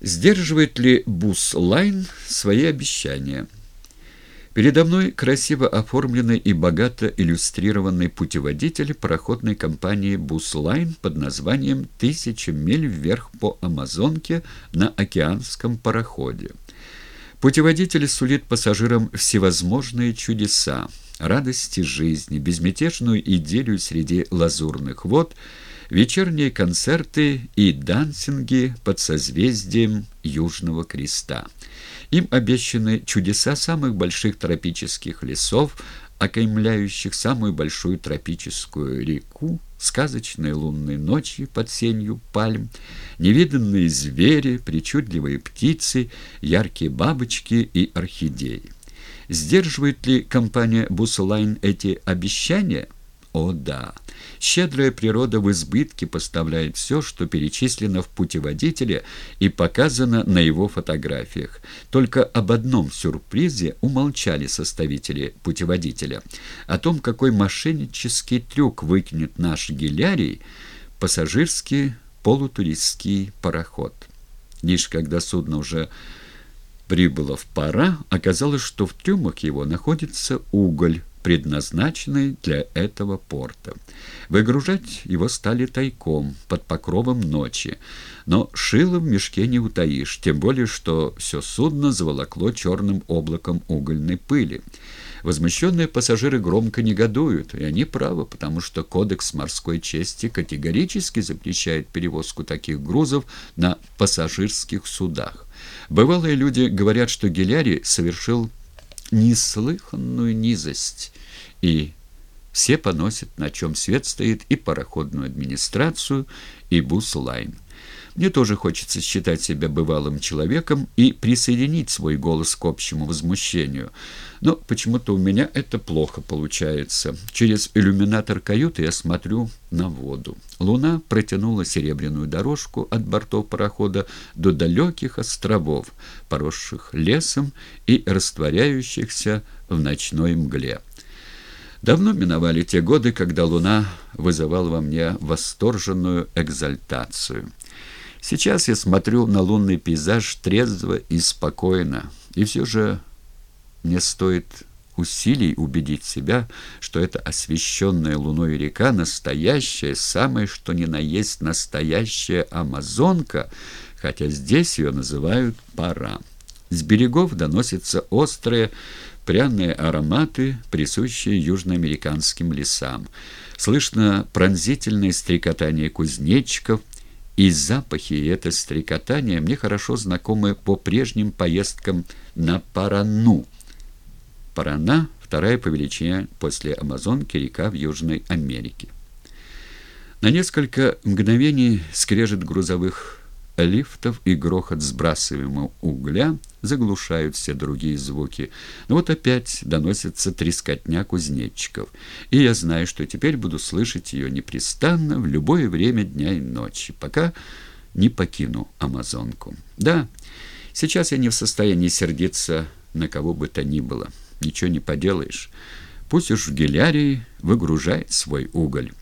Сдерживает ли Буслайн свои обещания? Передо мной красиво оформленный и богато иллюстрированный путеводитель пароходной компании «Буслайн» под названием «Тысяча миль вверх по Амазонке на океанском пароходе». Путеводитель сулит пассажирам всевозможные чудеса, радости жизни, безмятежную идиллию среди лазурных вод – вечерние концерты и дансинги под созвездием Южного Креста. Им обещаны чудеса самых больших тропических лесов, окаймляющих самую большую тропическую реку, сказочные лунные ночи под сенью пальм, невиданные звери, причудливые птицы, яркие бабочки и орхидеи. Сдерживает ли компания «Буслайн» эти обещания? О да! Щедрая природа в избытке поставляет все, что перечислено в путеводителе и показано на его фотографиях. Только об одном сюрпризе умолчали составители путеводителя. О том, какой мошеннический трюк выкинет наш гелярий, пассажирский полутуристский пароход. Лишь когда судно уже прибыло в пора, оказалось, что в трюмах его находится уголь, предназначенный для этого порта. Выгружать его стали тайком, под покровом ночи. Но шило в мешке не утаишь, тем более, что все судно заволокло черным облаком угольной пыли. Возмущенные пассажиры громко негодуют, и они правы, потому что Кодекс морской чести категорически запрещает перевозку таких грузов на пассажирских судах. Бывалые люди говорят, что Геляри совершил неслыханную низость, и все поносят, на чем свет стоит, и пароходную администрацию, и буслайн. Мне тоже хочется считать себя бывалым человеком и присоединить свой голос к общему возмущению. Но почему-то у меня это плохо получается. Через иллюминатор каюты я смотрю на воду. Луна протянула серебряную дорожку от бортов парохода до далеких островов, поросших лесом и растворяющихся в ночной мгле. Давно миновали те годы, когда луна вызывала во мне восторженную экзальтацию. Сейчас я смотрю на лунный пейзаж трезво и спокойно, и все же мне стоит усилий убедить себя, что эта освещенная луной река настоящая, самая что ни на есть настоящая Амазонка, хотя здесь ее называют Пара. С берегов доносятся острые, пряные ароматы, присущие южноамериканским лесам. Слышно пронзительное стрекотание кузнечиков, и запахи, и это стрекотание мне хорошо знакомы по прежним поездкам на Парану. Парана – вторая по величине после Амазонки река в Южной Америке. На несколько мгновений скрежет грузовых лифтов и грохот сбрасываемого угля заглушают все другие звуки. Но вот опять доносится трескотня кузнечиков, и я знаю, что теперь буду слышать ее непрестанно в любое время дня и ночи, пока не покину Амазонку. Да, сейчас я не в состоянии сердиться на кого бы то ни было. Ничего не поделаешь. Пусть уж в Гелярии выгружает свой уголь.